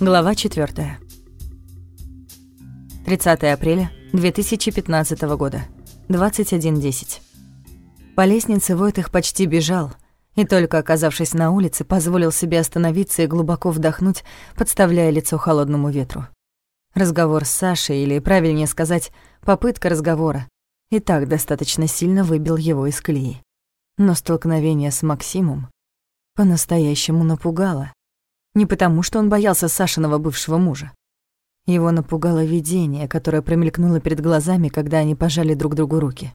Глава 4. 30 апреля 2015 года. 21.10. По лестнице Войтых почти бежал, и только оказавшись на улице, позволил себе остановиться и глубоко вдохнуть, подставляя лицо холодному ветру. Разговор с Сашей, или, правильнее сказать, попытка разговора, и так достаточно сильно выбил его из колеи. Но столкновение с Максимом по-настоящему напугало. Не потому, что он боялся Сашиного бывшего мужа. Его напугало видение, которое промелькнуло перед глазами, когда они пожали друг другу руки.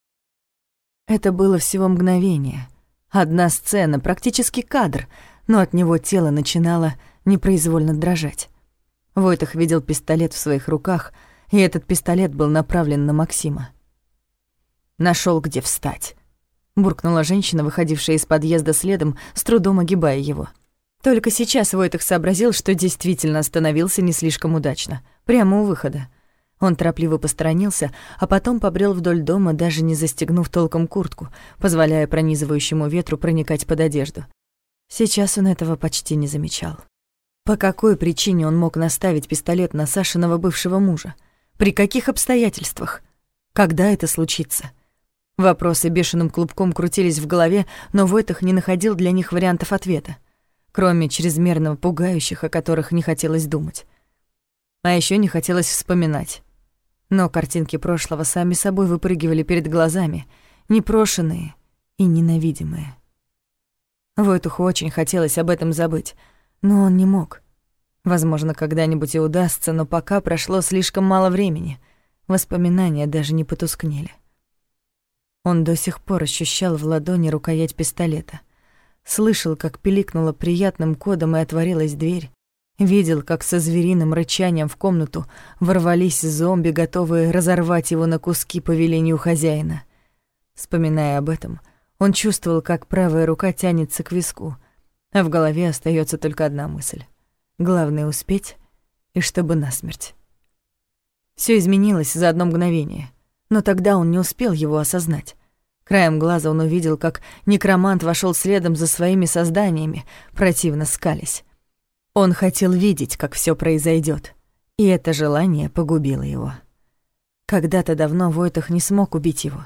Это было всего мгновение. Одна сцена, практически кадр, но от него тело начинало непроизвольно дрожать. Войтах видел пистолет в своих руках, и этот пистолет был направлен на Максима. Нашел, где встать», — буркнула женщина, выходившая из подъезда следом, с трудом огибая его. Только сейчас Войтах сообразил, что действительно остановился не слишком удачно, прямо у выхода. Он торопливо посторонился, а потом побрел вдоль дома, даже не застегнув толком куртку, позволяя пронизывающему ветру проникать под одежду. Сейчас он этого почти не замечал. По какой причине он мог наставить пистолет на Сашиного бывшего мужа? При каких обстоятельствах? Когда это случится? Вопросы бешеным клубком крутились в голове, но Войтах не находил для них вариантов ответа кроме чрезмерно пугающих, о которых не хотелось думать. А еще не хотелось вспоминать. Но картинки прошлого сами собой выпрыгивали перед глазами, непрошенные и ненавидимые. Войтуху очень хотелось об этом забыть, но он не мог. Возможно, когда-нибудь и удастся, но пока прошло слишком мало времени. Воспоминания даже не потускнели. Он до сих пор ощущал в ладони рукоять пистолета. Слышал, как пиликнула приятным кодом и отворилась дверь. Видел, как со звериным рычанием в комнату ворвались зомби, готовые разорвать его на куски по велению хозяина. Вспоминая об этом, он чувствовал, как правая рука тянется к виску, а в голове остается только одна мысль. Главное — успеть, и чтобы насмерть. Все изменилось за одно мгновение, но тогда он не успел его осознать. Краем глаза он увидел, как некромант вошел следом за своими созданиями, противно скались. Он хотел видеть, как все произойдет, и это желание погубило его. Когда-то давно Войтах не смог убить его.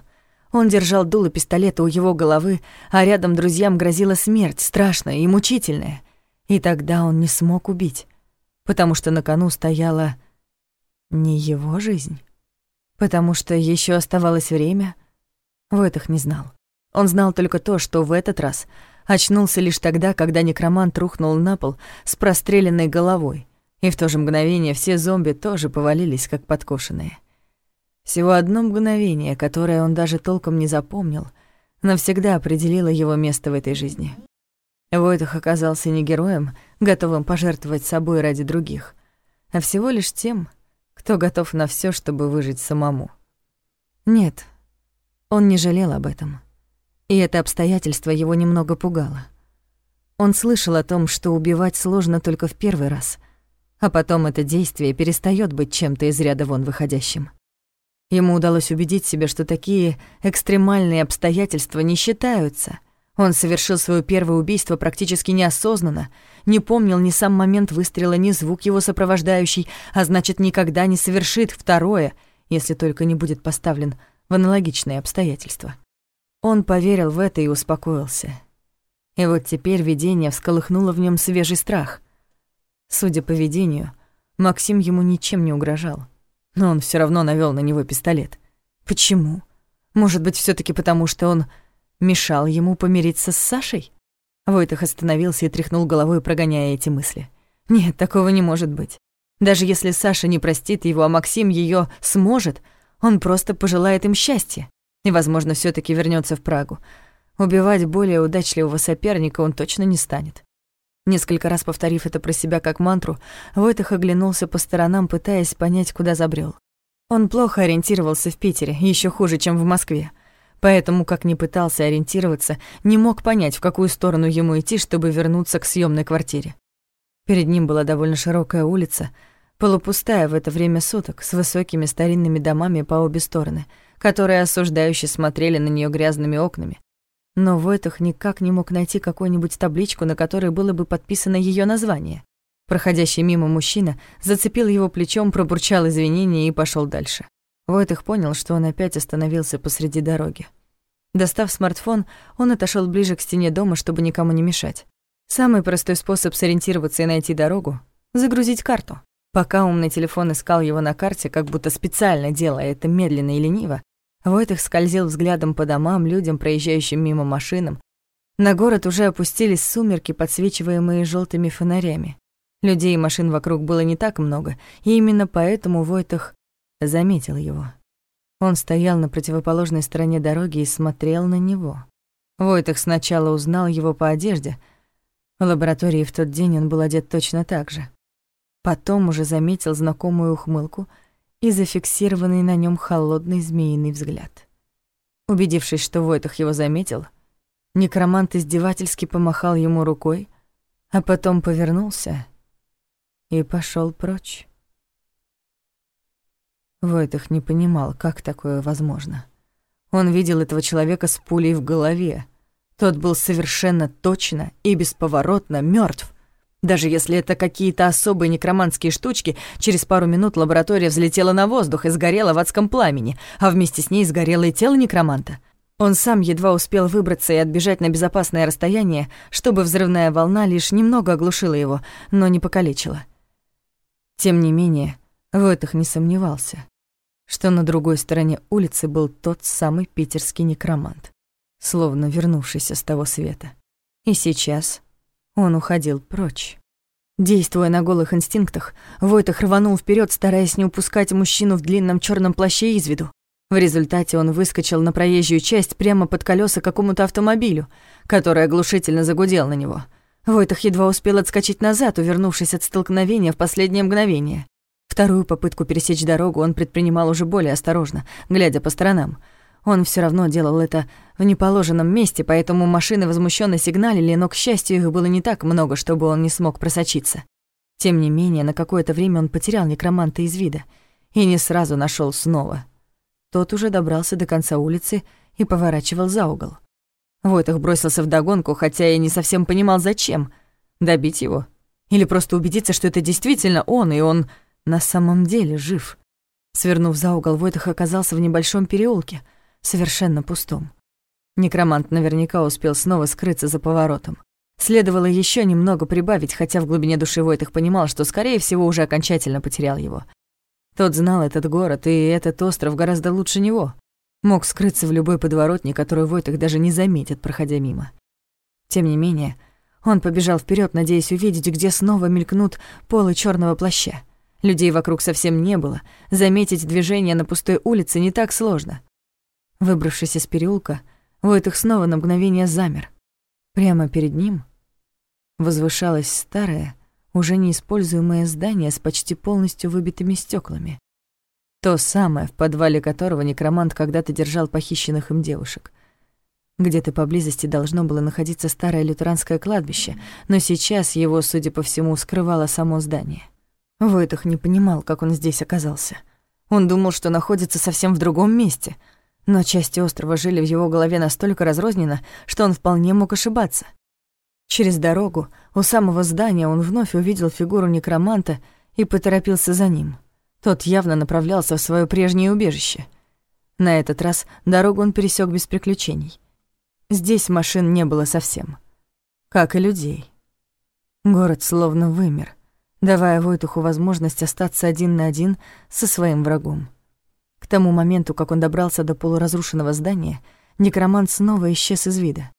Он держал дуло пистолета у его головы, а рядом друзьям грозила смерть, страшная и мучительная. И тогда он не смог убить, потому что на кону стояла не его жизнь, потому что еще оставалось время — Войтах не знал. Он знал только то, что в этот раз очнулся лишь тогда, когда некромант рухнул на пол с простреленной головой, и в то же мгновение все зомби тоже повалились, как подкошенные. Всего одно мгновение, которое он даже толком не запомнил, навсегда определило его место в этой жизни. Войтах оказался не героем, готовым пожертвовать собой ради других, а всего лишь тем, кто готов на все, чтобы выжить самому. Нет, он не жалел об этом. И это обстоятельство его немного пугало. Он слышал о том, что убивать сложно только в первый раз, а потом это действие перестает быть чем-то из ряда вон выходящим. Ему удалось убедить себя, что такие экстремальные обстоятельства не считаются. Он совершил свое первое убийство практически неосознанно, не помнил ни сам момент выстрела, ни звук его сопровождающий, а значит, никогда не совершит второе, если только не будет поставлен в аналогичные обстоятельства. Он поверил в это и успокоился. И вот теперь видение всколыхнуло в нем свежий страх. Судя по видению, Максим ему ничем не угрожал, но он все равно навел на него пистолет. Почему? Может быть, все таки потому, что он мешал ему помириться с Сашей? Войтах остановился и тряхнул головой, прогоняя эти мысли. Нет, такого не может быть. Даже если Саша не простит его, а Максим ее сможет, он просто пожелает им счастья и, возможно, все таки вернется в Прагу. Убивать более удачливого соперника он точно не станет. Несколько раз повторив это про себя как мантру, Войтах оглянулся по сторонам, пытаясь понять, куда забрел. Он плохо ориентировался в Питере, еще хуже, чем в Москве. Поэтому, как ни пытался ориентироваться, не мог понять, в какую сторону ему идти, чтобы вернуться к съемной квартире. Перед ним была довольно широкая улица — полупустая в это время суток, с высокими старинными домами по обе стороны, которые осуждающе смотрели на нее грязными окнами. Но Войтах никак не мог найти какую-нибудь табличку, на которой было бы подписано ее название. Проходящий мимо мужчина зацепил его плечом, пробурчал извинения и пошел дальше. Войтых понял, что он опять остановился посреди дороги. Достав смартфон, он отошел ближе к стене дома, чтобы никому не мешать. Самый простой способ сориентироваться и найти дорогу — загрузить карту. Пока умный телефон искал его на карте, как будто специально делая это медленно и лениво, Войтых скользил взглядом по домам, людям, проезжающим мимо машинам. На город уже опустились сумерки, подсвечиваемые желтыми фонарями. Людей и машин вокруг было не так много, и именно поэтому Войтых заметил его. Он стоял на противоположной стороне дороги и смотрел на него. Войтых сначала узнал его по одежде. В лаборатории в тот день он был одет точно так же. Потом уже заметил знакомую ухмылку и зафиксированный на нем холодный змеиный взгляд. Убедившись, что Войтах его заметил, некромант издевательски помахал ему рукой, а потом повернулся и пошел прочь. Войтах не понимал, как такое возможно. Он видел этого человека с пулей в голове. Тот был совершенно точно и бесповоротно мертв. Даже если это какие-то особые некроманские штучки, через пару минут лаборатория взлетела на воздух и сгорела в адском пламени, а вместе с ней сгорело и тело некроманта. Он сам едва успел выбраться и отбежать на безопасное расстояние, чтобы взрывная волна лишь немного оглушила его, но не покалечила. Тем не менее, Войтах не сомневался что на другой стороне улицы был тот самый питерский некромант, словно вернувшийся с того света. И сейчас он уходил прочь. Действуя на голых инстинктах, Войтах рванул вперед, стараясь не упускать мужчину в длинном черном плаще из виду. В результате он выскочил на проезжую часть прямо под колеса какому-то автомобилю, который оглушительно загудел на него. Войтах едва успел отскочить назад, увернувшись от столкновения в последнее мгновение. Вторую попытку пересечь дорогу он предпринимал уже более осторожно, глядя по сторонам. Он все равно делал это в неположенном месте, поэтому машины возмущенно сигналили, но, к счастью, их было не так много, чтобы он не смог просочиться. Тем не менее, на какое-то время он потерял некроманта из вида и не сразу нашел снова. Тот уже добрался до конца улицы и поворачивал за угол. Войтах бросился в догонку, хотя и не совсем понимал, зачем. Добить его? Или просто убедиться, что это действительно он, и он на самом деле жив. Свернув за угол, Войтах оказался в небольшом переулке, совершенно пустом. Некромант наверняка успел снова скрыться за поворотом. Следовало еще немного прибавить, хотя в глубине души Войтах понимал, что, скорее всего, уже окончательно потерял его. Тот знал этот город и этот остров гораздо лучше него. Мог скрыться в любой подворотне, которую Войтах даже не заметит, проходя мимо. Тем не менее, он побежал вперед, надеясь увидеть, где снова мелькнут полы черного плаща. Людей вокруг совсем не было. Заметить движение на пустой улице не так сложно. Выбравшись из переулка, Войтых снова на мгновение замер. Прямо перед ним возвышалось старое, уже неиспользуемое здание с почти полностью выбитыми стеклами. То самое, в подвале которого некромант когда-то держал похищенных им девушек. Где-то поблизости должно было находиться старое лютеранское кладбище, но сейчас его, судя по всему, скрывало само здание. Войтах не понимал, как он здесь оказался. Он думал, что находится совсем в другом месте, но части острова жили в его голове настолько разрозненно, что он вполне мог ошибаться. Через дорогу у самого здания он вновь увидел фигуру некроманта и поторопился за ним. Тот явно направлялся в свое прежнее убежище. На этот раз дорогу он пересек без приключений. Здесь машин не было совсем, как и людей. Город словно вымер — давая Войтуху возможность остаться один на один со своим врагом. Тому моменту, как он добрался до полуразрушенного здания, некромант снова исчез из вида.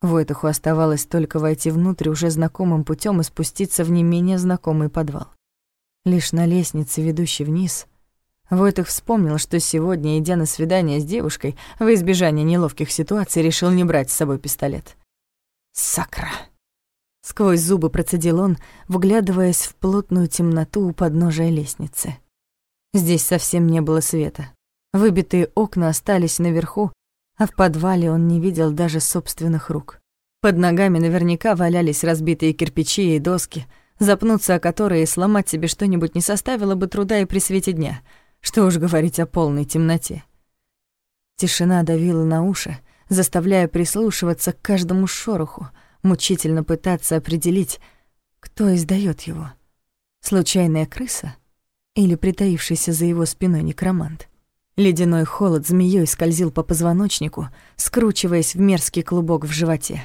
Войтуху оставалось только войти внутрь уже знакомым путем и спуститься в не менее знакомый подвал. Лишь на лестнице, ведущей вниз, Войтух вспомнил, что сегодня, идя на свидание с девушкой, во избежание неловких ситуаций решил не брать с собой пистолет. «Сакра!» Сквозь зубы процедил он, вглядываясь в плотную темноту у подножия лестницы. Здесь совсем не было света. Выбитые окна остались наверху, а в подвале он не видел даже собственных рук. Под ногами наверняка валялись разбитые кирпичи и доски, запнуться о которые и сломать себе что-нибудь не составило бы труда и при свете дня, что уж говорить о полной темноте. Тишина давила на уши, заставляя прислушиваться к каждому шороху — мучительно пытаться определить, кто издает его. Случайная крыса? Или притаившийся за его спиной некромант? Ледяной холод змеей скользил по позвоночнику, скручиваясь в мерзкий клубок в животе.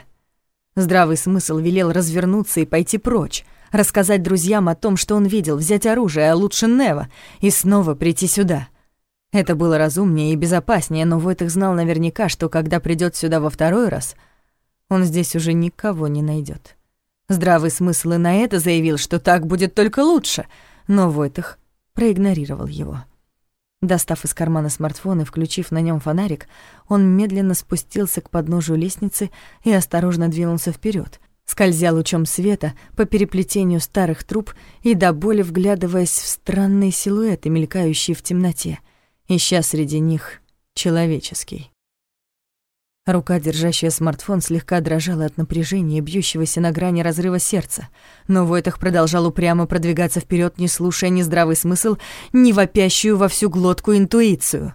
Здравый смысл велел развернуться и пойти прочь, рассказать друзьям о том, что он видел, взять оружие, а лучше Нева, и снова прийти сюда. Это было разумнее и безопаснее, но Войтых знал наверняка, что когда придет сюда во второй раз, он здесь уже никого не найдет. Здравый смысл и на это заявил, что так будет только лучше, но Войтых проигнорировал его. Достав из кармана смартфон и включив на нем фонарик, он медленно спустился к подножию лестницы и осторожно двинулся вперед, скользя лучом света по переплетению старых труб и до боли вглядываясь в странные силуэты, мелькающие в темноте, ища среди них человеческий. Рука, держащая смартфон, слегка дрожала от напряжения, бьющегося на грани разрыва сердца. Но Войтах продолжал упрямо продвигаться вперед, не слушая ни здравый смысл, ни вопящую во всю глотку интуицию.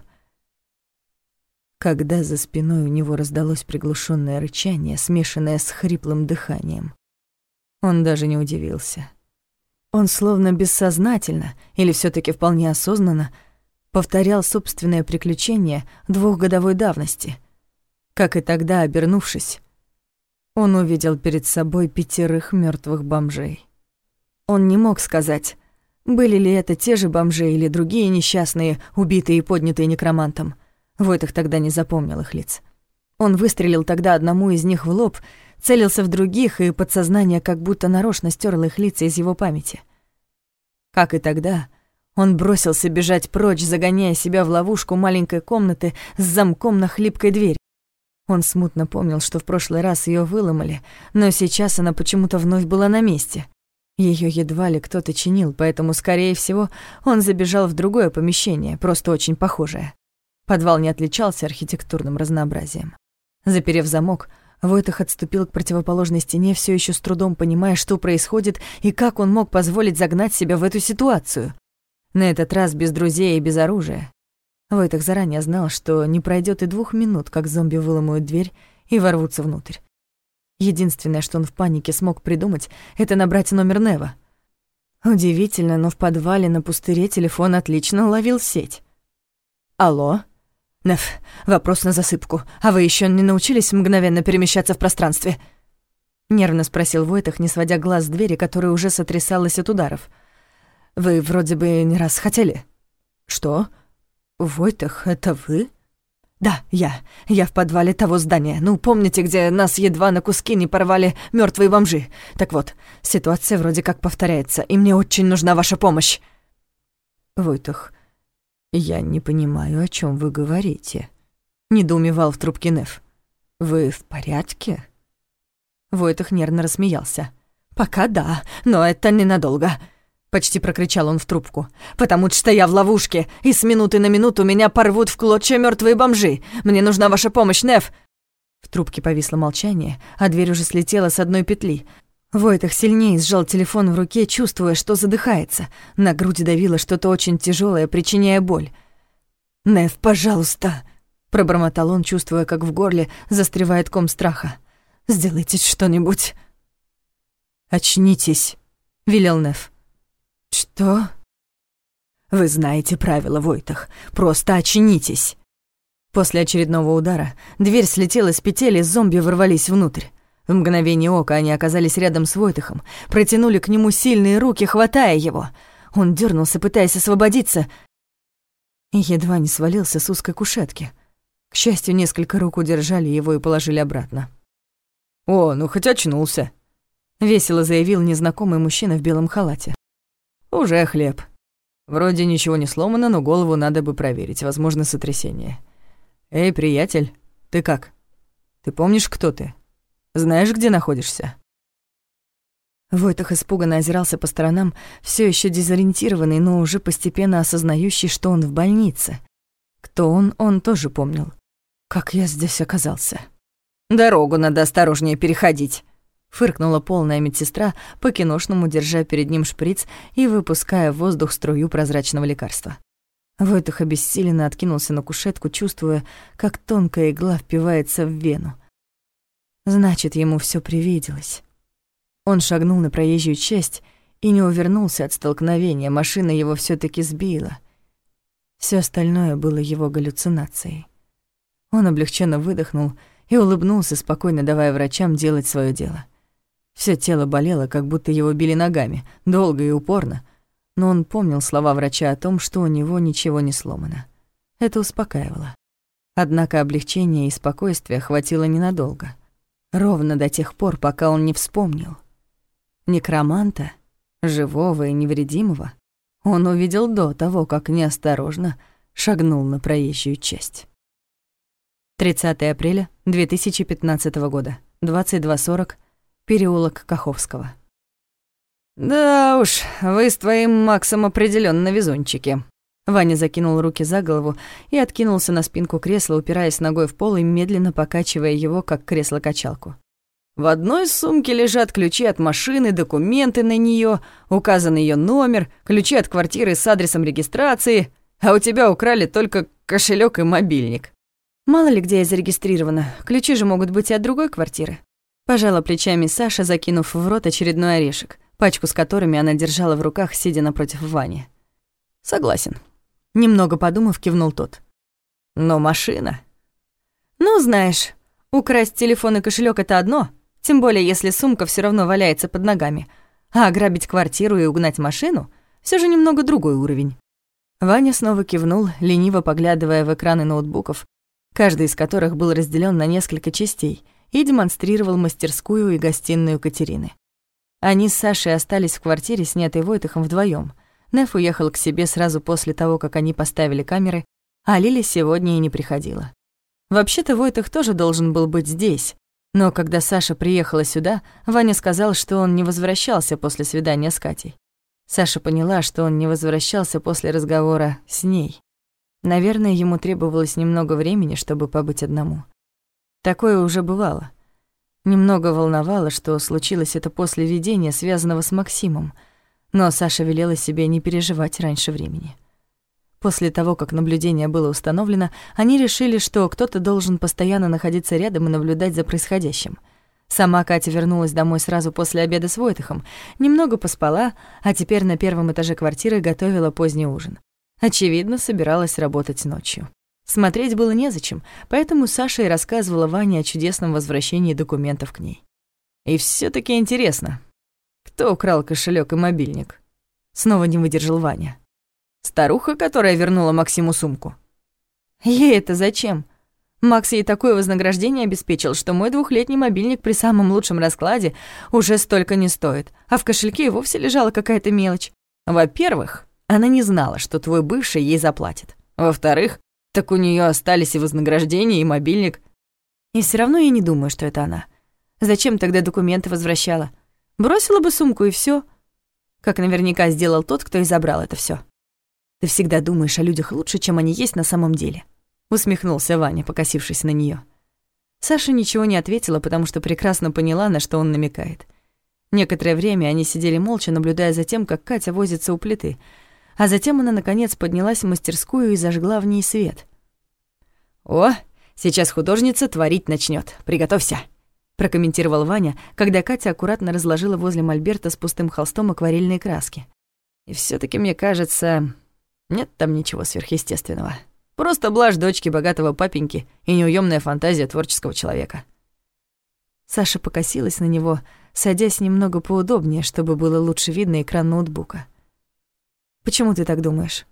Когда за спиной у него раздалось приглушенное рычание, смешанное с хриплым дыханием, он даже не удивился. Он словно бессознательно, или все таки вполне осознанно, повторял собственное приключение двухгодовой давности — как и тогда, обернувшись, он увидел перед собой пятерых мертвых бомжей. Он не мог сказать, были ли это те же бомжи или другие несчастные, убитые и поднятые некромантом. Войтах тогда не запомнил их лиц. Он выстрелил тогда одному из них в лоб, целился в других, и подсознание как будто нарочно стерло их лица из его памяти. Как и тогда, он бросился бежать прочь, загоняя себя в ловушку маленькой комнаты с замком на хлипкой двери. Он смутно помнил, что в прошлый раз ее выломали, но сейчас она почему-то вновь была на месте. Ее едва ли кто-то чинил, поэтому, скорее всего, он забежал в другое помещение, просто очень похожее. Подвал не отличался архитектурным разнообразием. Заперев замок, Войтах отступил к противоположной стене, все еще с трудом понимая, что происходит и как он мог позволить загнать себя в эту ситуацию. На этот раз без друзей и без оружия. Войтах заранее знал, что не пройдет и двух минут, как зомби выломают дверь и ворвутся внутрь. Единственное, что он в панике смог придумать, это набрать номер Нева. Удивительно, но в подвале на пустыре телефон отлично ловил сеть. «Алло?» «Нев, вопрос на засыпку. А вы еще не научились мгновенно перемещаться в пространстве?» Нервно спросил Войтах, не сводя глаз с двери, которая уже сотрясалась от ударов. «Вы вроде бы не раз хотели». «Что?» «Войтах, это вы?» «Да, я. Я в подвале того здания. Ну, помните, где нас едва на куски не порвали мертвые бомжи? Так вот, ситуация вроде как повторяется, и мне очень нужна ваша помощь». «Войтах, я не понимаю, о чем вы говорите», — недоумевал в трубке Неф. «Вы в порядке?» Войтах нервно рассмеялся. «Пока да, но это ненадолго. Почти прокричал он в трубку. «Потому что я в ловушке, и с минуты на минуту меня порвут в клочья мертвые бомжи. Мне нужна ваша помощь, Неф!» В трубке повисло молчание, а дверь уже слетела с одной петли. Войтах сильнее сжал телефон в руке, чувствуя, что задыхается. На груди давило что-то очень тяжелое, причиняя боль. «Неф, пожалуйста!» Пробормотал он, чувствуя, как в горле застревает ком страха. «Сделайте что-нибудь!» «Очнитесь!» — велел Неф. «Что?» «Вы знаете правила, Войтах. Просто очнитесь!» После очередного удара дверь слетела с петель, и зомби ворвались внутрь. В мгновение ока они оказались рядом с Войтахом, протянули к нему сильные руки, хватая его. Он дернулся, пытаясь освободиться, и едва не свалился с узкой кушетки. К счастью, несколько рук удержали его и положили обратно. «О, ну хоть очнулся!» — весело заявил незнакомый мужчина в белом халате. Уже хлеб. Вроде ничего не сломано, но голову надо бы проверить, возможно, сотрясение. Эй, приятель, ты как? Ты помнишь, кто ты? Знаешь, где находишься?» Войтах испуганно озирался по сторонам, все еще дезориентированный, но уже постепенно осознающий, что он в больнице. Кто он, он тоже помнил. Как я здесь оказался? «Дорогу надо осторожнее переходить», Фыркнула полная медсестра, по-киношному держа перед ним шприц и выпуская в воздух струю прозрачного лекарства. Войтах обессиленно откинулся на кушетку, чувствуя, как тонкая игла впивается в вену. Значит, ему все привиделось. Он шагнул на проезжую часть и не увернулся от столкновения, машина его все таки сбила. Все остальное было его галлюцинацией. Он облегченно выдохнул и улыбнулся, спокойно давая врачам делать свое дело. Все тело болело, как будто его били ногами, долго и упорно, но он помнил слова врача о том, что у него ничего не сломано. Это успокаивало. Однако облегчения и спокойствия хватило ненадолго. Ровно до тех пор, пока он не вспомнил. Некроманта, живого и невредимого, он увидел до того, как неосторожно шагнул на проезжую часть. 30 апреля 2015 года, 22.40, переулок Каховского. «Да уж, вы с твоим Максом определенно везунчики». Ваня закинул руки за голову и откинулся на спинку кресла, упираясь ногой в пол и медленно покачивая его, как кресло-качалку. В одной сумке лежат ключи от машины, документы на нее, указан ее номер, ключи от квартиры с адресом регистрации, а у тебя украли только кошелек и мобильник. Мало ли где я зарегистрирована, ключи же могут быть и от другой квартиры. Пожала плечами Саша, закинув в рот очередной орешек, пачку с которыми она держала в руках, сидя напротив Вани. Согласен. Немного подумав, кивнул тот. Но машина... Ну, знаешь, украсть телефон и кошелек это одно — тем более, если сумка все равно валяется под ногами. А ограбить квартиру и угнать машину — все же немного другой уровень. Ваня снова кивнул, лениво поглядывая в экраны ноутбуков, каждый из которых был разделен на несколько частей, и демонстрировал мастерскую и гостиную Катерины. Они с Сашей остались в квартире, снятой Войтахом вдвоем. Неф уехал к себе сразу после того, как они поставили камеры, а Лиля сегодня и не приходила. Вообще-то Войтах тоже должен был быть здесь, но когда Саша приехала сюда, Ваня сказал, что он не возвращался после свидания с Катей. Саша поняла, что он не возвращался после разговора с ней. Наверное, ему требовалось немного времени, чтобы побыть одному. Такое уже бывало. Немного волновало, что случилось это после видения, связанного с Максимом, но Саша велела себе не переживать раньше времени. После того, как наблюдение было установлено, они решили, что кто-то должен постоянно находиться рядом и наблюдать за происходящим. Сама Катя вернулась домой сразу после обеда с Войтыхом, немного поспала, а теперь на первом этаже квартиры готовила поздний ужин. Очевидно, собиралась работать ночью. Смотреть было незачем, поэтому Саша и рассказывала Ване о чудесном возвращении документов к ней. И все таки интересно, кто украл кошелек и мобильник? Снова не выдержал Ваня. Старуха, которая вернула Максиму сумку. Ей это зачем? Макс ей такое вознаграждение обеспечил, что мой двухлетний мобильник при самом лучшем раскладе уже столько не стоит, а в кошельке и вовсе лежала какая-то мелочь. Во-первых, она не знала, что твой бывший ей заплатит. Во-вторых, так у нее остались и вознаграждение, и мобильник. И все равно я не думаю, что это она. Зачем тогда документы возвращала? Бросила бы сумку и все, как наверняка сделал тот, кто и забрал это все. Ты всегда думаешь о людях лучше, чем они есть на самом деле», — усмехнулся Ваня, покосившись на нее. Саша ничего не ответила, потому что прекрасно поняла, на что он намекает. Некоторое время они сидели молча, наблюдая за тем, как Катя возится у плиты, а затем она, наконец, поднялась в мастерскую и зажгла в ней свет. «О, сейчас художница творить начнет. Приготовься!» прокомментировал Ваня, когда Катя аккуратно разложила возле мольберта с пустым холстом акварельные краски. «И все таки мне кажется, нет там ничего сверхъестественного. Просто блажь дочки богатого папеньки и неуемная фантазия творческого человека. Саша покосилась на него, садясь немного поудобнее, чтобы было лучше видно экран ноутбука. «Почему ты так думаешь?»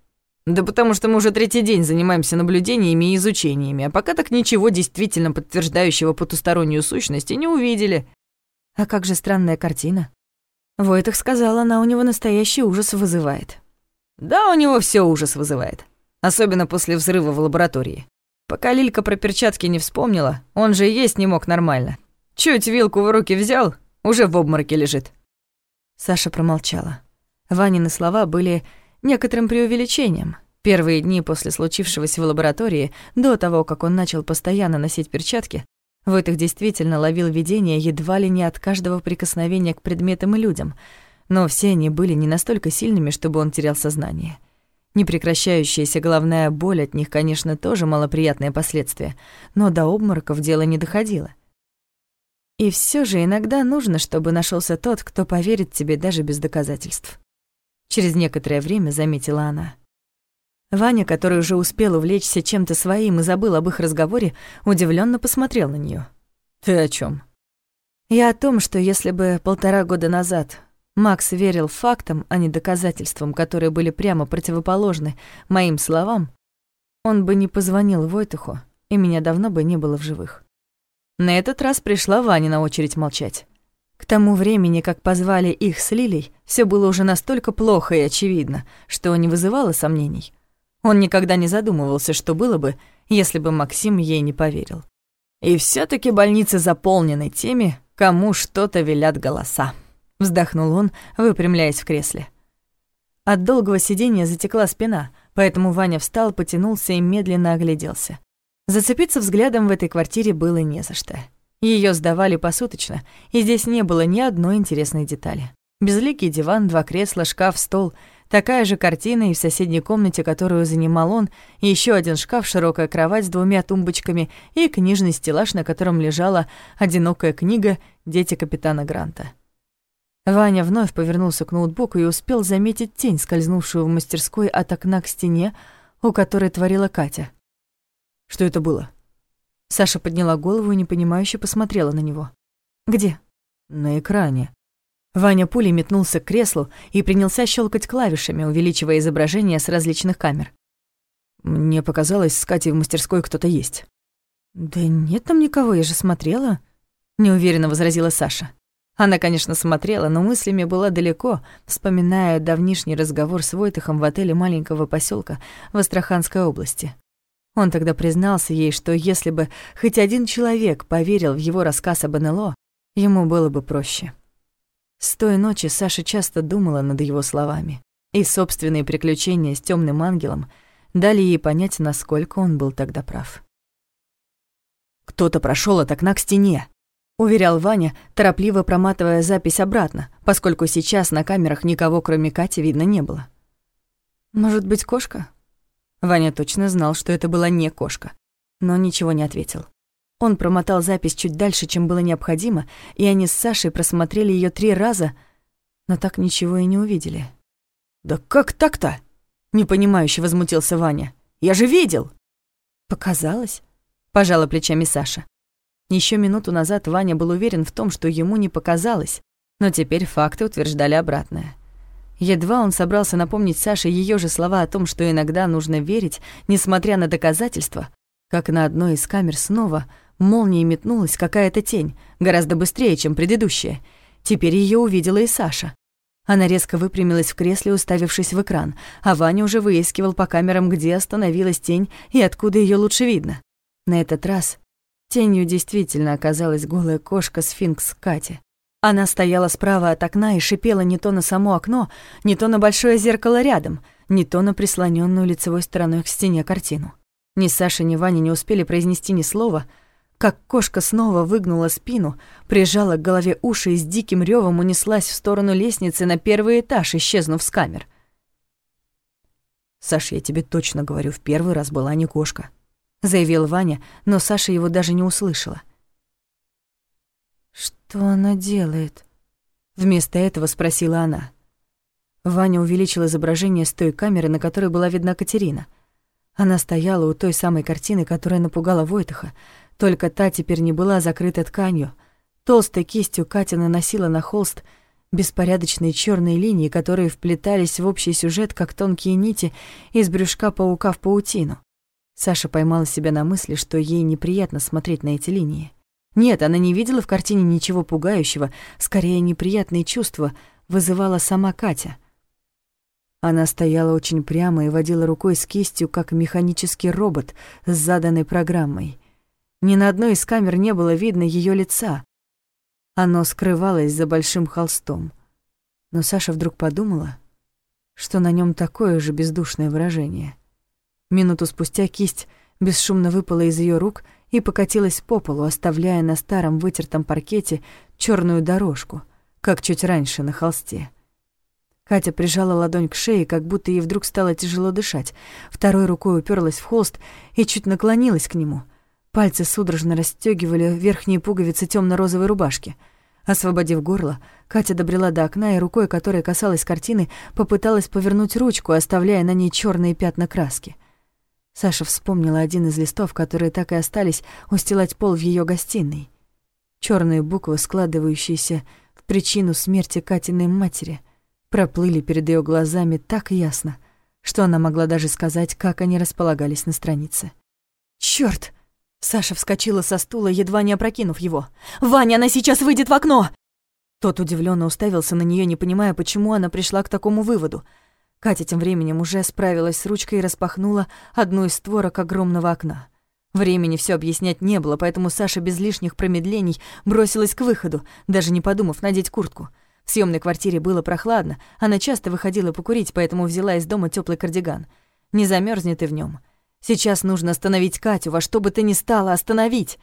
«Да потому что мы уже третий день занимаемся наблюдениями и изучениями, а пока так ничего действительно подтверждающего потустороннюю сущность и не увидели». «А как же странная картина?» Войтах сказал, она у него настоящий ужас вызывает. Да, у него все ужас вызывает. Особенно после взрыва в лаборатории. Пока Лилька про перчатки не вспомнила, он же есть не мог нормально. Чуть вилку в руки взял, уже в обмороке лежит. Саша промолчала. Ванины слова были некоторым преувеличением. Первые дни после случившегося в лаборатории, до того, как он начал постоянно носить перчатки, Войтых действительно ловил видение едва ли не от каждого прикосновения к предметам и людям — но все они были не настолько сильными, чтобы он терял сознание. Непрекращающаяся головная боль от них, конечно, тоже малоприятное последствие, но до обмороков дело не доходило. И все же иногда нужно, чтобы нашелся тот, кто поверит тебе даже без доказательств. Через некоторое время заметила она. Ваня, который уже успел увлечься чем-то своим и забыл об их разговоре, удивленно посмотрел на нее. «Ты о чем? «Я о том, что если бы полтора года назад Макс верил фактам, а не доказательствам, которые были прямо противоположны моим словам, он бы не позвонил Войтуху, и меня давно бы не было в живых. На этот раз пришла Ваня на очередь молчать. К тому времени, как позвали их с Лилей, все было уже настолько плохо и очевидно, что не вызывало сомнений. Он никогда не задумывался, что было бы, если бы Максим ей не поверил. И все таки больницы заполнены теми, кому что-то велят голоса. Вздохнул он, выпрямляясь в кресле. От долгого сидения затекла спина, поэтому Ваня встал, потянулся и медленно огляделся. Зацепиться взглядом в этой квартире было не за что. Ее сдавали посуточно, и здесь не было ни одной интересной детали. Безликий диван, два кресла, шкаф, стол, такая же картина и в соседней комнате, которую занимал он, еще один шкаф, широкая кровать с двумя тумбочками и книжный стеллаж, на котором лежала одинокая книга «Дети капитана Гранта». Ваня вновь повернулся к ноутбуку и успел заметить тень, скользнувшую в мастерской от окна к стене, у которой творила Катя. Что это было? Саша подняла голову и непонимающе посмотрела на него. «Где?» «На экране». Ваня пулей метнулся к креслу и принялся щелкать клавишами, увеличивая изображение с различных камер. Мне показалось, с Катей в мастерской кто-то есть. «Да нет там никого, я же смотрела», — неуверенно возразила Саша. Она, конечно, смотрела, но мыслями была далеко, вспоминая давнишний разговор с Войтахом в отеле маленького поселка в Астраханской области. Он тогда признался ей, что если бы хоть один человек поверил в его рассказ об НЛО, ему было бы проще. С той ночи Саша часто думала над его словами, и собственные приключения с темным ангелом дали ей понять, насколько он был тогда прав. «Кто-то прошел от окна к стене», — уверял Ваня, торопливо проматывая запись обратно, поскольку сейчас на камерах никого, кроме Кати, видно не было. «Может быть, кошка?» Ваня точно знал, что это была не кошка, но ничего не ответил. Он промотал запись чуть дальше, чем было необходимо, и они с Сашей просмотрели ее три раза, но так ничего и не увидели. «Да как так-то?» — непонимающе возмутился Ваня. «Я же видел!» «Показалось?» — пожала плечами Саша. Еще минуту назад Ваня был уверен в том, что ему не показалось, но теперь факты утверждали обратное. Едва он собрался напомнить Саше ее же слова о том, что иногда нужно верить, несмотря на доказательства, как на одной из камер снова молнией метнулась какая-то тень, гораздо быстрее, чем предыдущая. Теперь ее увидела и Саша. Она резко выпрямилась в кресле, уставившись в экран, а Ваня уже выискивал по камерам, где остановилась тень и откуда ее лучше видно. На этот раз тенью действительно оказалась голая кошка-сфинкс Кати. Она стояла справа от окна и шипела не то на само окно, не то на большое зеркало рядом, не то на прислоненную лицевой стороной к стене картину. Ни Саша, ни Ваня не успели произнести ни слова, как кошка снова выгнула спину, прижала к голове уши и с диким ревом унеслась в сторону лестницы на первый этаж, исчезнув с камер. «Саш, я тебе точно говорю, в первый раз была не кошка», — заявил Ваня, но Саша его даже не услышала. «Что она делает?» Вместо этого спросила она. Ваня увеличил изображение с той камеры, на которой была видна Катерина. Она стояла у той самой картины, которая напугала Войтаха, только та теперь не была закрыта тканью. Толстой кистью Катя наносила на холст беспорядочные черные линии, которые вплетались в общий сюжет, как тонкие нити из брюшка паука в паутину. Саша поймала себя на мысли, что ей неприятно смотреть на эти линии. Нет, она не видела в картине ничего пугающего, скорее неприятные чувства вызывала сама Катя. Она стояла очень прямо и водила рукой с кистью, как механический робот с заданной программой. Ни на одной из камер не было видно ее лица. Оно скрывалось за большим холстом. Но Саша вдруг подумала, что на нем такое же бездушное выражение. Минуту спустя кисть бесшумно выпала из ее рук — и покатилась по полу, оставляя на старом вытертом паркете черную дорожку, как чуть раньше на холсте. Катя прижала ладонь к шее, как будто ей вдруг стало тяжело дышать. Второй рукой уперлась в холст и чуть наклонилась к нему. Пальцы судорожно расстёгивали верхние пуговицы тёмно-розовой рубашки. Освободив горло, Катя добрела до окна и рукой, которой касалась картины, попыталась повернуть ручку, оставляя на ней чёрные пятна краски. Саша вспомнила один из листов, которые так и остались устилать пол в её гостиной. Чёрные буквы, складывающиеся в причину смерти Катиной матери, проплыли перед её глазами так ясно, что она могла даже сказать, как они располагались на странице. «Чёрт!» Саша вскочила со стула, едва не опрокинув его. «Ваня, она сейчас выйдет в окно!» Тот удивленно уставился на нее, не понимая, почему она пришла к такому выводу. Катя тем временем уже справилась с ручкой и распахнула одну из створок огромного окна. Времени все объяснять не было, поэтому Саша без лишних промедлений бросилась к выходу, даже не подумав надеть куртку. В съемной квартире было прохладно, она часто выходила покурить, поэтому взяла из дома теплый кардиган. Не замерзнет и в нем. Сейчас нужно остановить Катю, во что бы то ни стало остановить.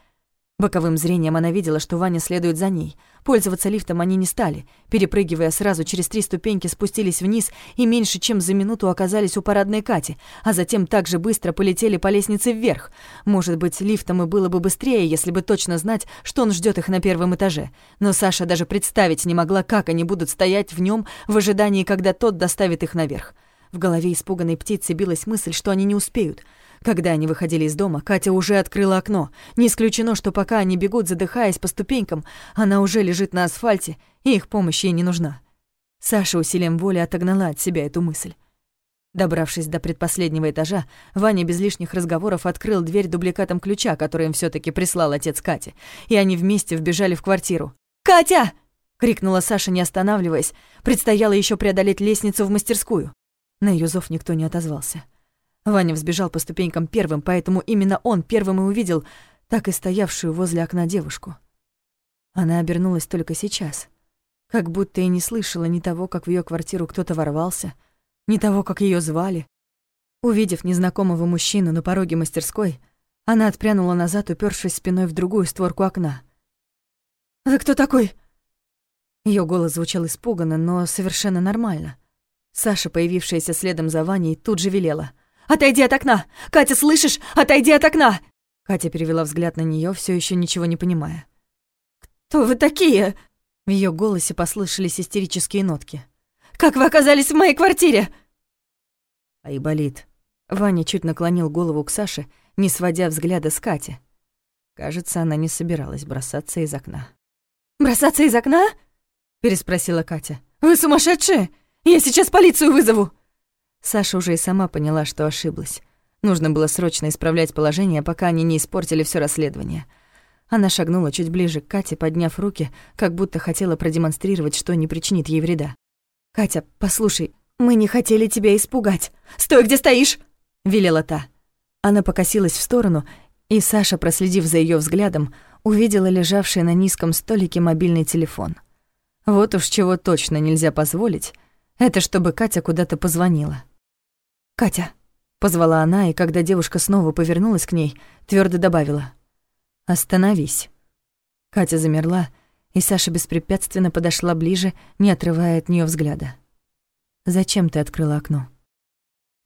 Боковым зрением она видела, что Ваня следует за ней. Пользоваться лифтом они не стали. Перепрыгивая сразу через три ступеньки, спустились вниз и меньше чем за минуту оказались у парадной Кати, а затем так же быстро полетели по лестнице вверх. Может быть, лифтом и было бы быстрее, если бы точно знать, что он ждет их на первом этаже. Но Саша даже представить не могла, как они будут стоять в нем в ожидании, когда тот доставит их наверх. В голове испуганной птицы билась мысль, что они не успеют — когда они выходили из дома, Катя уже открыла окно. Не исключено, что пока они бегут, задыхаясь по ступенькам, она уже лежит на асфальте, и их помощь ей не нужна. Саша усилием воли отогнала от себя эту мысль. Добравшись до предпоследнего этажа, Ваня без лишних разговоров открыл дверь дубликатом ключа, который им все таки прислал отец Кати, и они вместе вбежали в квартиру. «Катя!» — крикнула Саша, не останавливаясь. Предстояло еще преодолеть лестницу в мастерскую. На ее зов никто не отозвался. Ваня взбежал по ступенькам первым, поэтому именно он первым и увидел так и стоявшую возле окна девушку. Она обернулась только сейчас, как будто и не слышала ни того, как в ее квартиру кто-то ворвался, ни того, как ее звали. Увидев незнакомого мужчину на пороге мастерской, она отпрянула назад, упершись спиной в другую створку окна. «Вы кто такой?» Ее голос звучал испуганно, но совершенно нормально. Саша, появившаяся следом за Ваней, тут же велела. Отойди от окна! Катя, слышишь? Отойди от окна!» Катя перевела взгляд на нее, все еще ничего не понимая. «Кто вы такие?» В ее голосе послышались истерические нотки. «Как вы оказались в моей квартире?» Айболит. Ваня чуть наклонил голову к Саше, не сводя взгляда с Кати. Кажется, она не собиралась бросаться из окна. «Бросаться из окна?» — переспросила Катя. «Вы сумасшедшие? Я сейчас полицию вызову!» Саша уже и сама поняла, что ошиблась. Нужно было срочно исправлять положение, пока они не испортили все расследование. Она шагнула чуть ближе к Кате, подняв руки, как будто хотела продемонстрировать, что не причинит ей вреда. «Катя, послушай, мы не хотели тебя испугать. Стой, где стоишь!» — велела та. Она покосилась в сторону, и Саша, проследив за ее взглядом, увидела лежавший на низком столике мобильный телефон. Вот уж чего точно нельзя позволить, это чтобы Катя куда-то позвонила. «Катя», — позвала она, и когда девушка снова повернулась к ней, твердо добавила. «Остановись». Катя замерла, и Саша беспрепятственно подошла ближе, не отрывая от нее взгляда. «Зачем ты открыла окно?»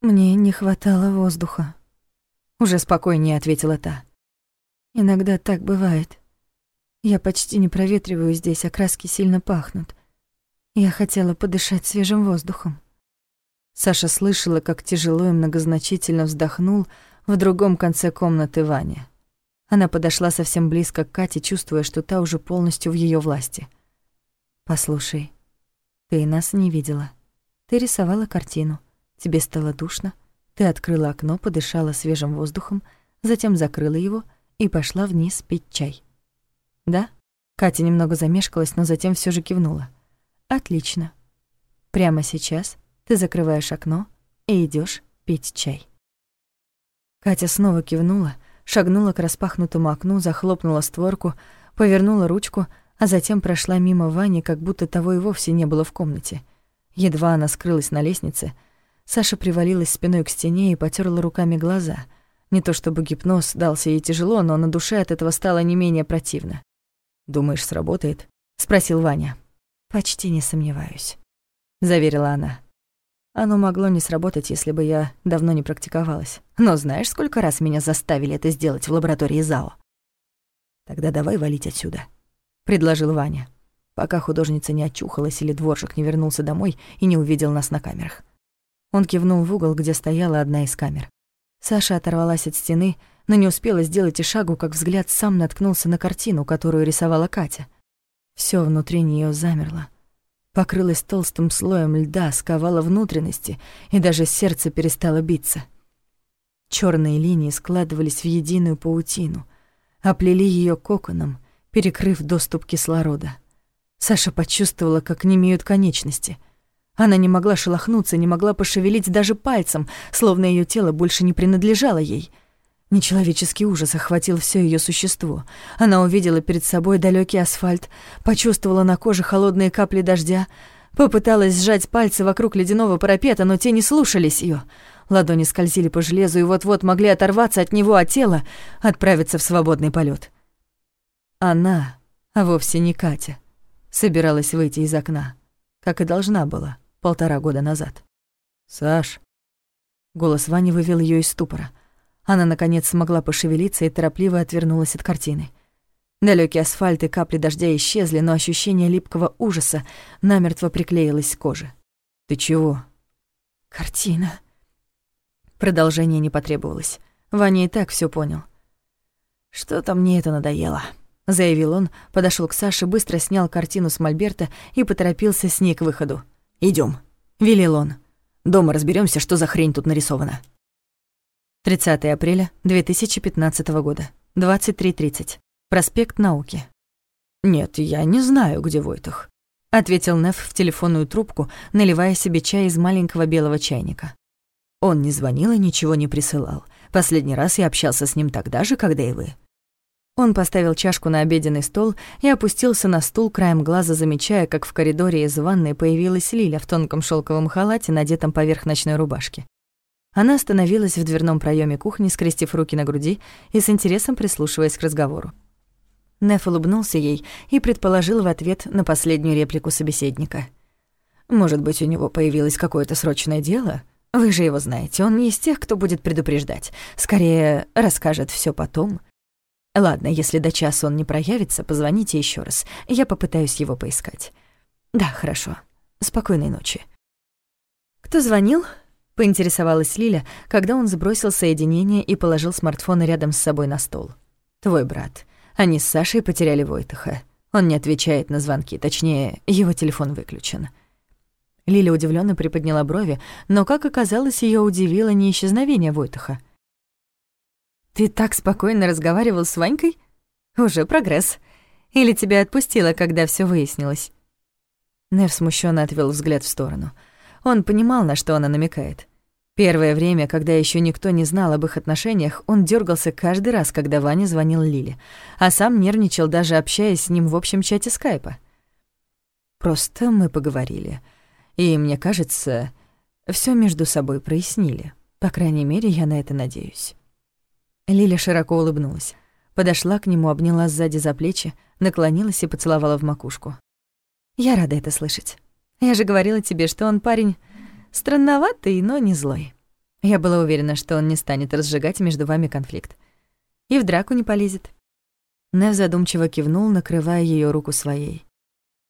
«Мне не хватало воздуха», — уже спокойнее ответила та. «Иногда так бывает. Я почти не проветриваю здесь, а краски сильно пахнут. Я хотела подышать свежим воздухом». Саша слышала, как тяжело и многозначительно вздохнул в другом конце комнаты Ваня. Она подошла совсем близко к Кате, чувствуя, что та уже полностью в ее власти. «Послушай, ты нас не видела. Ты рисовала картину. Тебе стало душно. Ты открыла окно, подышала свежим воздухом, затем закрыла его и пошла вниз пить чай. Да?» Катя немного замешкалась, но затем все же кивнула. «Отлично. Прямо сейчас ты закрываешь окно и идешь пить чай. Катя снова кивнула, шагнула к распахнутому окну, захлопнула створку, повернула ручку, а затем прошла мимо Вани, как будто того и вовсе не было в комнате. Едва она скрылась на лестнице, Саша привалилась спиной к стене и потерла руками глаза. Не то чтобы гипноз дался ей тяжело, но на душе от этого стало не менее противно. «Думаешь, сработает?» — спросил Ваня. «Почти не сомневаюсь», — заверила она. Оно могло не сработать, если бы я давно не практиковалась. Но знаешь, сколько раз меня заставили это сделать в лаборатории ЗАО? Тогда давай валить отсюда, предложил Ваня, пока художница не очухалась или дворжик не вернулся домой и не увидел нас на камерах. Он кивнул в угол, где стояла одна из камер. Саша оторвалась от стены, но не успела сделать и шагу, как взгляд сам наткнулся на картину, которую рисовала Катя. Всё внутри неё замерло покрылась толстым слоем льда, сковала внутренности, и даже сердце перестало биться. Черные линии складывались в единую паутину, оплели ее коконом, перекрыв доступ кислорода. Саша почувствовала, как немеют конечности. Она не могла шелохнуться, не могла пошевелить даже пальцем, словно ее тело больше не принадлежало ей — Нечеловеческий ужас охватил все ее существо. Она увидела перед собой далекий асфальт, почувствовала на коже холодные капли дождя, попыталась сжать пальцы вокруг ледяного парапета, но те не слушались ее. Ладони скользили по железу и вот-вот могли оторваться от него, а тело отправиться в свободный полет. Она, а вовсе не Катя, собиралась выйти из окна, как и должна была полтора года назад. «Саш!» Голос Вани вывел ее из ступора — она, наконец, смогла пошевелиться и торопливо отвернулась от картины. Далёкий асфальт и капли дождя исчезли, но ощущение липкого ужаса намертво приклеилось к коже. «Ты чего?» «Картина». Продолжение не потребовалось. Ваня и так всё понял. «Что-то мне это надоело», — заявил он, подошёл к Саше, быстро снял картину с мольберта и поторопился с ней к выходу. «Идём», — велел он. «Дома разберёмся, что за хрень тут нарисована». 30 апреля 2015 года, 23.30. Проспект Науки. «Нет, я не знаю, где Войтах», — ответил Неф в телефонную трубку, наливая себе чай из маленького белого чайника. Он не звонил и ничего не присылал. Последний раз я общался с ним тогда же, когда и вы. Он поставил чашку на обеденный стол и опустился на стул, краем глаза замечая, как в коридоре из ванной появилась Лиля в тонком шелковом халате, надетом поверх ночной рубашки. Она остановилась в дверном проеме кухни, скрестив руки на груди и с интересом прислушиваясь к разговору. Неф улыбнулся ей и предположил в ответ на последнюю реплику собеседника. «Может быть, у него появилось какое-то срочное дело? Вы же его знаете, он не из тех, кто будет предупреждать. Скорее, расскажет все потом. Ладно, если до часа он не проявится, позвоните еще раз. Я попытаюсь его поискать. Да, хорошо. Спокойной ночи». «Кто звонил?» Поинтересовалась Лиля, когда он сбросил соединение и положил смартфон рядом с собой на стол. «Твой брат. Они с Сашей потеряли Войтаха. Он не отвечает на звонки, точнее, его телефон выключен». Лиля удивленно приподняла брови, но, как оказалось, ее удивило не исчезновение Войтаха. «Ты так спокойно разговаривал с Ванькой? Уже прогресс. Или тебя отпустило, когда все выяснилось?» Нев смущенно отвел взгляд в сторону — он понимал, на что она намекает. Первое время, когда еще никто не знал об их отношениях, он дергался каждый раз, когда Ваня звонил Лиле, а сам нервничал, даже общаясь с ним в общем чате скайпа. «Просто мы поговорили. И, мне кажется, все между собой прояснили. По крайней мере, я на это надеюсь». Лиля широко улыбнулась. Подошла к нему, обняла сзади за плечи, наклонилась и поцеловала в макушку. «Я рада это слышать. Я же говорила тебе, что он парень странноватый, но не злой. Я была уверена, что он не станет разжигать между вами конфликт. И в драку не полезет. Нев задумчиво кивнул, накрывая ее руку своей.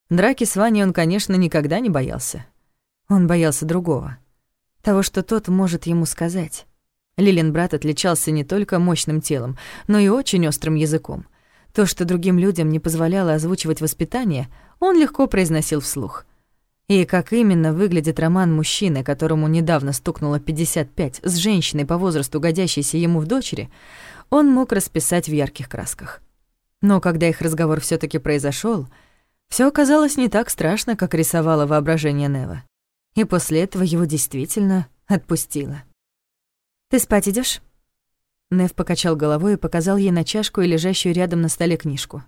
Драки с Ваней он, конечно, никогда не боялся. Он боялся другого. Того, что тот может ему сказать. Лилин брат отличался не только мощным телом, но и очень острым языком. То, что другим людям не позволяло озвучивать воспитание, он легко произносил вслух — и как именно выглядит роман мужчины, которому недавно стукнуло 55, с женщиной по возрасту, годящейся ему в дочери, он мог расписать в ярких красках. Но когда их разговор все таки произошел, все оказалось не так страшно, как рисовало воображение Нева. И после этого его действительно отпустило. «Ты спать идешь? Нев покачал головой и показал ей на чашку и лежащую рядом на столе книжку.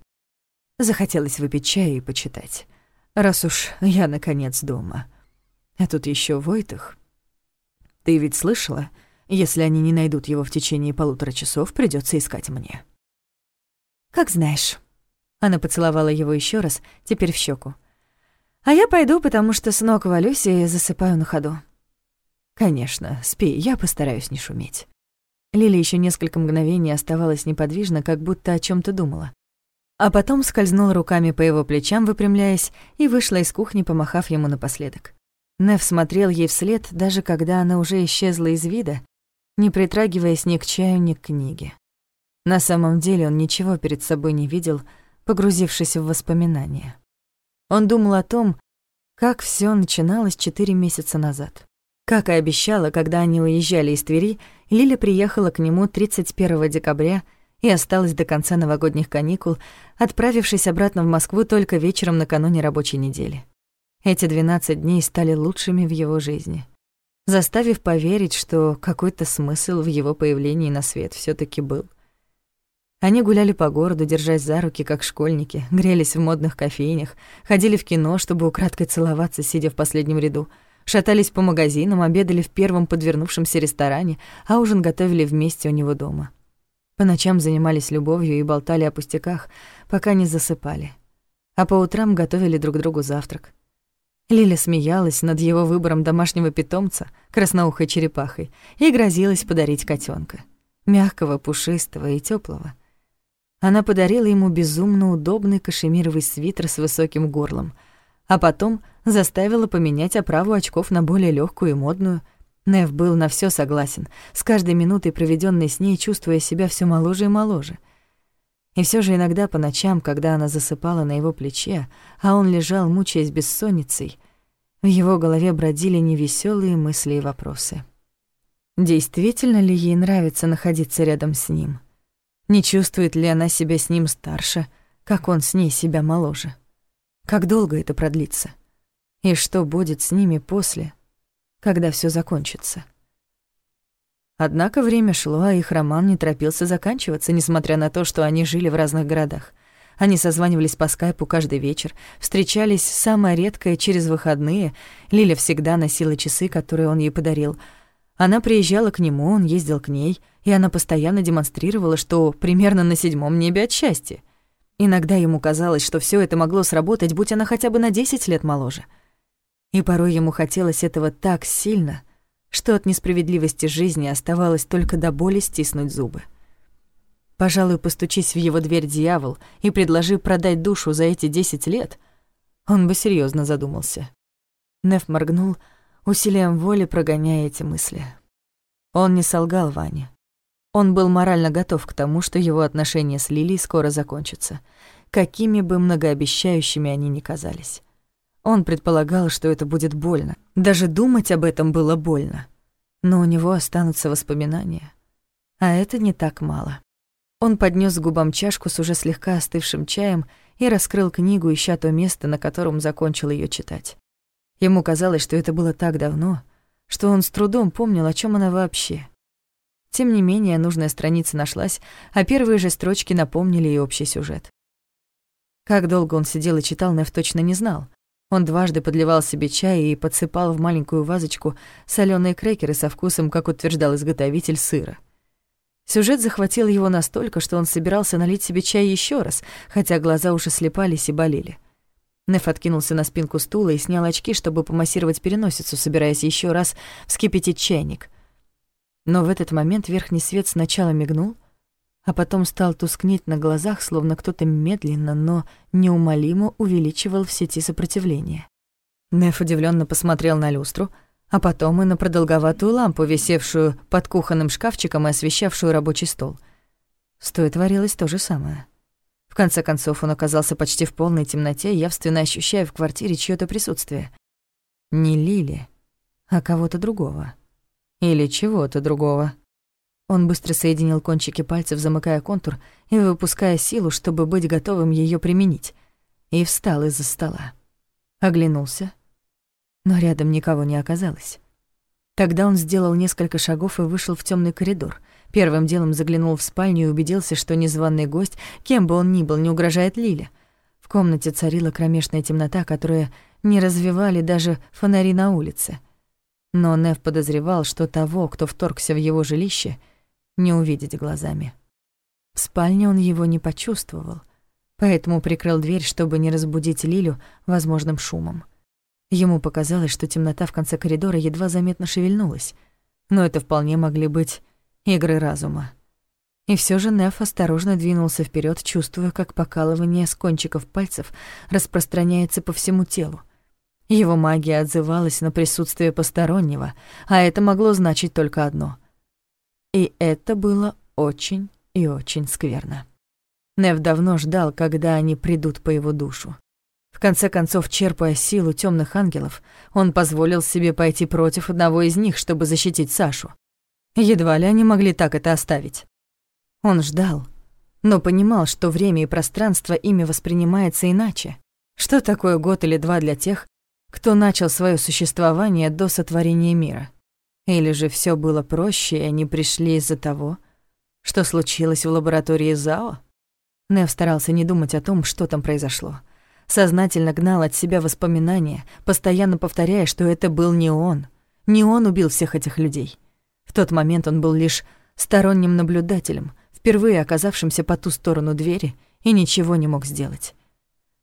Захотелось выпить чай и почитать раз уж я, наконец, дома. А тут еще Войтах. Ты ведь слышала? Если они не найдут его в течение полутора часов, придется искать мне. Как знаешь. Она поцеловала его еще раз, теперь в щеку. А я пойду, потому что с ног валюсь и засыпаю на ходу. «Конечно, спи, я постараюсь не шуметь». Лили еще несколько мгновений оставалась неподвижна, как будто о чем то думала. А потом скользнула руками по его плечам, выпрямляясь, и вышла из кухни, помахав ему напоследок. Нев смотрел ей вслед, даже когда она уже исчезла из вида, не притрагиваясь ни к чаю, ни к книге. На самом деле он ничего перед собой не видел, погрузившись в воспоминания. Он думал о том, как все начиналось четыре месяца назад. Как и обещала, когда они уезжали из Твери, Лиля приехала к нему 31 декабря и осталась до конца новогодних каникул, отправившись обратно в Москву только вечером накануне рабочей недели. Эти 12 дней стали лучшими в его жизни, заставив поверить, что какой-то смысл в его появлении на свет все таки был. Они гуляли по городу, держась за руки, как школьники, грелись в модных кофейнях, ходили в кино, чтобы украдкой целоваться, сидя в последнем ряду, шатались по магазинам, обедали в первом подвернувшемся ресторане, а ужин готовили вместе у него дома. По ночам занимались любовью и болтали о пустяках, пока не засыпали. А по утрам готовили друг другу завтрак. Лиля смеялась над его выбором домашнего питомца, красноухой черепахой, и грозилась подарить котенка, мягкого, пушистого и теплого. Она подарила ему безумно удобный кашемировый свитер с высоким горлом, а потом заставила поменять оправу очков на более легкую и модную — Нев был на все согласен, с каждой минутой, проведенной с ней, чувствуя себя все моложе и моложе. И все же иногда по ночам, когда она засыпала на его плече, а он лежал, мучаясь бессонницей, в его голове бродили невеселые мысли и вопросы. Действительно ли ей нравится находиться рядом с ним? Не чувствует ли она себя с ним старше, как он с ней себя моложе? Как долго это продлится? И что будет с ними после — когда все закончится. Однако время шло, а их роман не торопился заканчиваться, несмотря на то, что они жили в разных городах. Они созванивались по скайпу каждый вечер, встречались самое редкое через выходные. Лиля всегда носила часы, которые он ей подарил. Она приезжала к нему, он ездил к ней, и она постоянно демонстрировала, что примерно на седьмом небе от счастья. Иногда ему казалось, что все это могло сработать, будь она хотя бы на 10 лет моложе — и порой ему хотелось этого так сильно, что от несправедливости жизни оставалось только до боли стиснуть зубы. Пожалуй, постучись в его дверь дьявол и предложи продать душу за эти десять лет, он бы серьезно задумался. Неф моргнул, усилием воли прогоняя эти мысли. Он не солгал Ване. Он был морально готов к тому, что его отношения с Лилией скоро закончатся, какими бы многообещающими они ни казались. Он предполагал, что это будет больно. Даже думать об этом было больно. Но у него останутся воспоминания. А это не так мало. Он поднес к губам чашку с уже слегка остывшим чаем и раскрыл книгу, ища то место, на котором закончил ее читать. Ему казалось, что это было так давно, что он с трудом помнил, о чем она вообще. Тем не менее, нужная страница нашлась, а первые же строчки напомнили и общий сюжет. Как долго он сидел и читал, Нев точно не знал. Он дважды подливал себе чай и подсыпал в маленькую вазочку соленые крекеры со вкусом, как утверждал изготовитель сыра. Сюжет захватил его настолько, что он собирался налить себе чай еще раз, хотя глаза уже слепались и болели. Неф откинулся на спинку стула и снял очки, чтобы помассировать переносицу, собираясь еще раз вскипятить чайник. Но в этот момент верхний свет сначала мигнул, а потом стал тускнеть на глазах, словно кто-то медленно, но неумолимо увеличивал в сети сопротивление. Неф удивленно посмотрел на люстру, а потом и на продолговатую лампу, висевшую под кухонным шкафчиком и освещавшую рабочий стол. Стоя творилось то же самое. В конце концов, он оказался почти в полной темноте, явственно ощущая в квартире чьё то присутствие. Не Лили, а кого-то другого. Или чего-то другого. Он быстро соединил кончики пальцев, замыкая контур и выпуская силу, чтобы быть готовым ее применить, и встал из-за стола. Оглянулся, но рядом никого не оказалось. Тогда он сделал несколько шагов и вышел в темный коридор. Первым делом заглянул в спальню и убедился, что незваный гость, кем бы он ни был, не угрожает Лиле. В комнате царила кромешная темнота, которая не развивали даже фонари на улице. Но Нев подозревал, что того, кто вторгся в его жилище — не увидеть глазами. В спальне он его не почувствовал, поэтому прикрыл дверь, чтобы не разбудить Лилю возможным шумом. Ему показалось, что темнота в конце коридора едва заметно шевельнулась, но это вполне могли быть игры разума. И все же Неф осторожно двинулся вперед, чувствуя, как покалывание с кончиков пальцев распространяется по всему телу. Его магия отзывалась на присутствие постороннего, а это могло значить только одно. И это было очень и очень скверно. Нев давно ждал, когда они придут по его душу. В конце концов, черпая силу темных ангелов, он позволил себе пойти против одного из них, чтобы защитить Сашу. Едва ли они могли так это оставить. Он ждал, но понимал, что время и пространство ими воспринимается иначе. Что такое год или два для тех, кто начал свое существование до сотворения мира? Или же все было проще, и они пришли из-за того, что случилось в лаборатории ЗАО? Нев старался не думать о том, что там произошло. Сознательно гнал от себя воспоминания, постоянно повторяя, что это был не он. Не он убил всех этих людей. В тот момент он был лишь сторонним наблюдателем, впервые оказавшимся по ту сторону двери, и ничего не мог сделать.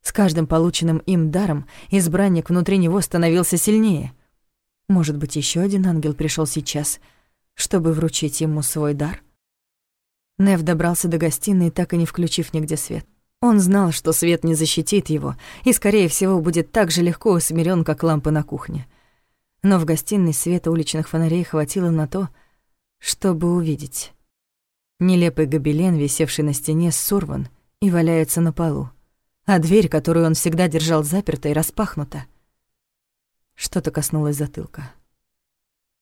С каждым полученным им даром избранник внутри него становился сильнее. Может быть, еще один ангел пришел сейчас, чтобы вручить ему свой дар? Нев добрался до гостиной, так и не включив нигде свет. Он знал, что свет не защитит его, и, скорее всего, будет так же легко усмирен, как лампы на кухне. Но в гостиной света уличных фонарей хватило на то, чтобы увидеть. Нелепый гобелен, висевший на стене, сорван и валяется на полу, а дверь, которую он всегда держал запертой, распахнута. Что-то коснулось затылка.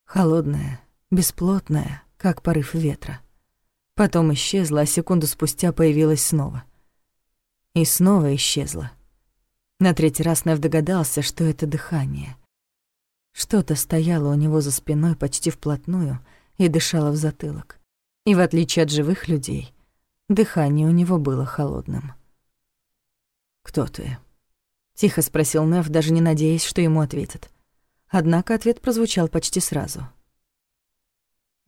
Холодное, бесплотное, как порыв ветра. Потом исчезла, а секунду спустя появилась снова. И снова исчезла. На третий раз Нев догадался, что это дыхание. Что-то стояло у него за спиной почти вплотную и дышало в затылок. И в отличие от живых людей, дыхание у него было холодным. «Кто ты?» — тихо спросил Нев, даже не надеясь, что ему ответят. Однако ответ прозвучал почти сразу —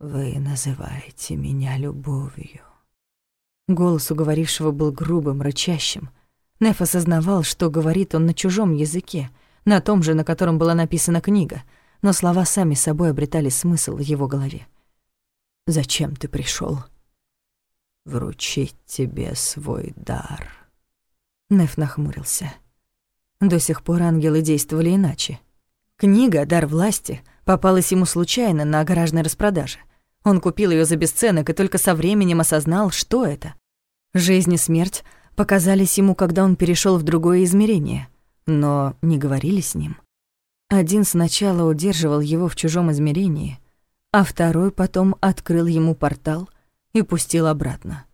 «Вы называете меня любовью». Голос у говорившего был грубым, рычащим. Неф осознавал, что говорит он на чужом языке, на том же, на котором была написана книга, но слова сами собой обретали смысл в его голове. «Зачем ты пришел? «Вручить тебе свой дар». Неф нахмурился. До сих пор ангелы действовали иначе. Книга «Дар власти» попалась ему случайно на гаражной распродаже — он купил ее за бесценок и только со временем осознал, что это. Жизнь и смерть показались ему, когда он перешел в другое измерение, но не говорили с ним. Один сначала удерживал его в чужом измерении, а второй потом открыл ему портал и пустил обратно.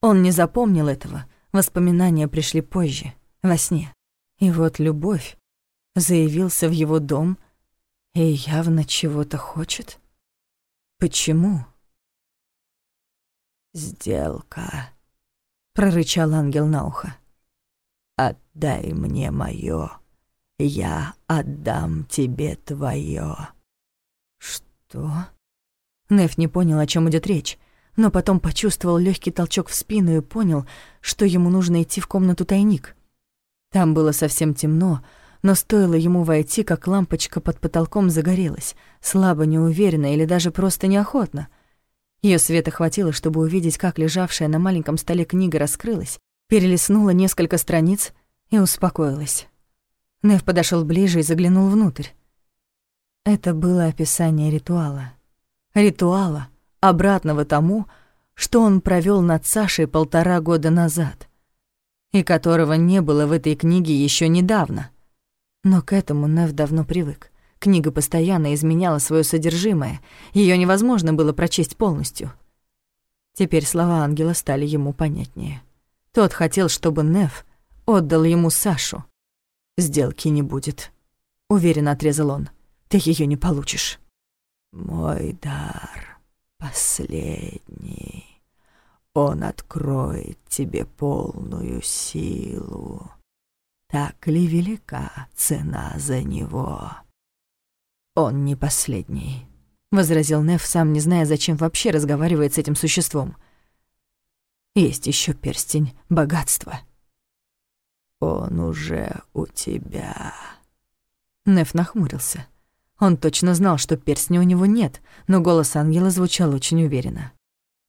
Он не запомнил этого, воспоминания пришли позже, во сне. И вот любовь заявился в его дом и явно чего-то хочет. Почему? Сделка, прорычал ангел на ухо. Отдай мне моё, я отдам тебе твоё. Что? Неф не понял, о чем идет речь, но потом почувствовал легкий толчок в спину и понял, что ему нужно идти в комнату тайник. Там было совсем темно, но стоило ему войти, как лампочка под потолком загорелась, слабо, неуверенно или даже просто неохотно. Ее света хватило, чтобы увидеть, как лежавшая на маленьком столе книга раскрылась, перелистнула несколько страниц и успокоилась. Нев подошел ближе и заглянул внутрь. Это было описание ритуала. Ритуала, обратного тому, что он провел над Сашей полтора года назад, и которого не было в этой книге еще недавно — но к этому Нев давно привык. Книга постоянно изменяла свое содержимое, ее невозможно было прочесть полностью. Теперь слова ангела стали ему понятнее. Тот хотел, чтобы Нев отдал ему Сашу. «Сделки не будет», — уверенно отрезал он. «Ты ее не получишь». «Мой дар последний. Он откроет тебе полную силу». Так ли велика цена за него? Он не последний, возразил Неф, сам не зная, зачем вообще разговаривает с этим существом. Есть еще перстень богатства. Он уже у тебя. Неф нахмурился. Он точно знал, что перстня у него нет, но голос ангела звучал очень уверенно.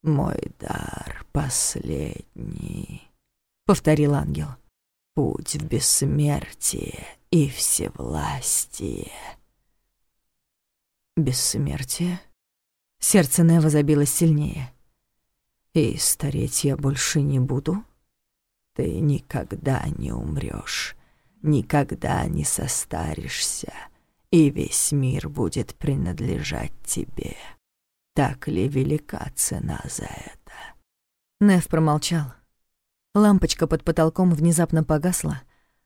«Мой дар последний», — повторил ангел. «Путь в бессмертие и всевластие». «Бессмертие?» Сердце Нева забилось сильнее. «И стареть я больше не буду? Ты никогда не умрёшь, никогда не состаришься» и весь мир будет принадлежать тебе. Так ли велика цена за это?» Нев промолчал. Лампочка под потолком внезапно погасла,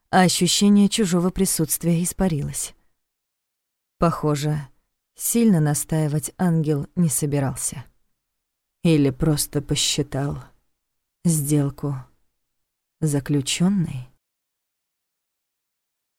а ощущение чужого присутствия испарилось. Похоже, сильно настаивать ангел не собирался. Или просто посчитал сделку заключённой.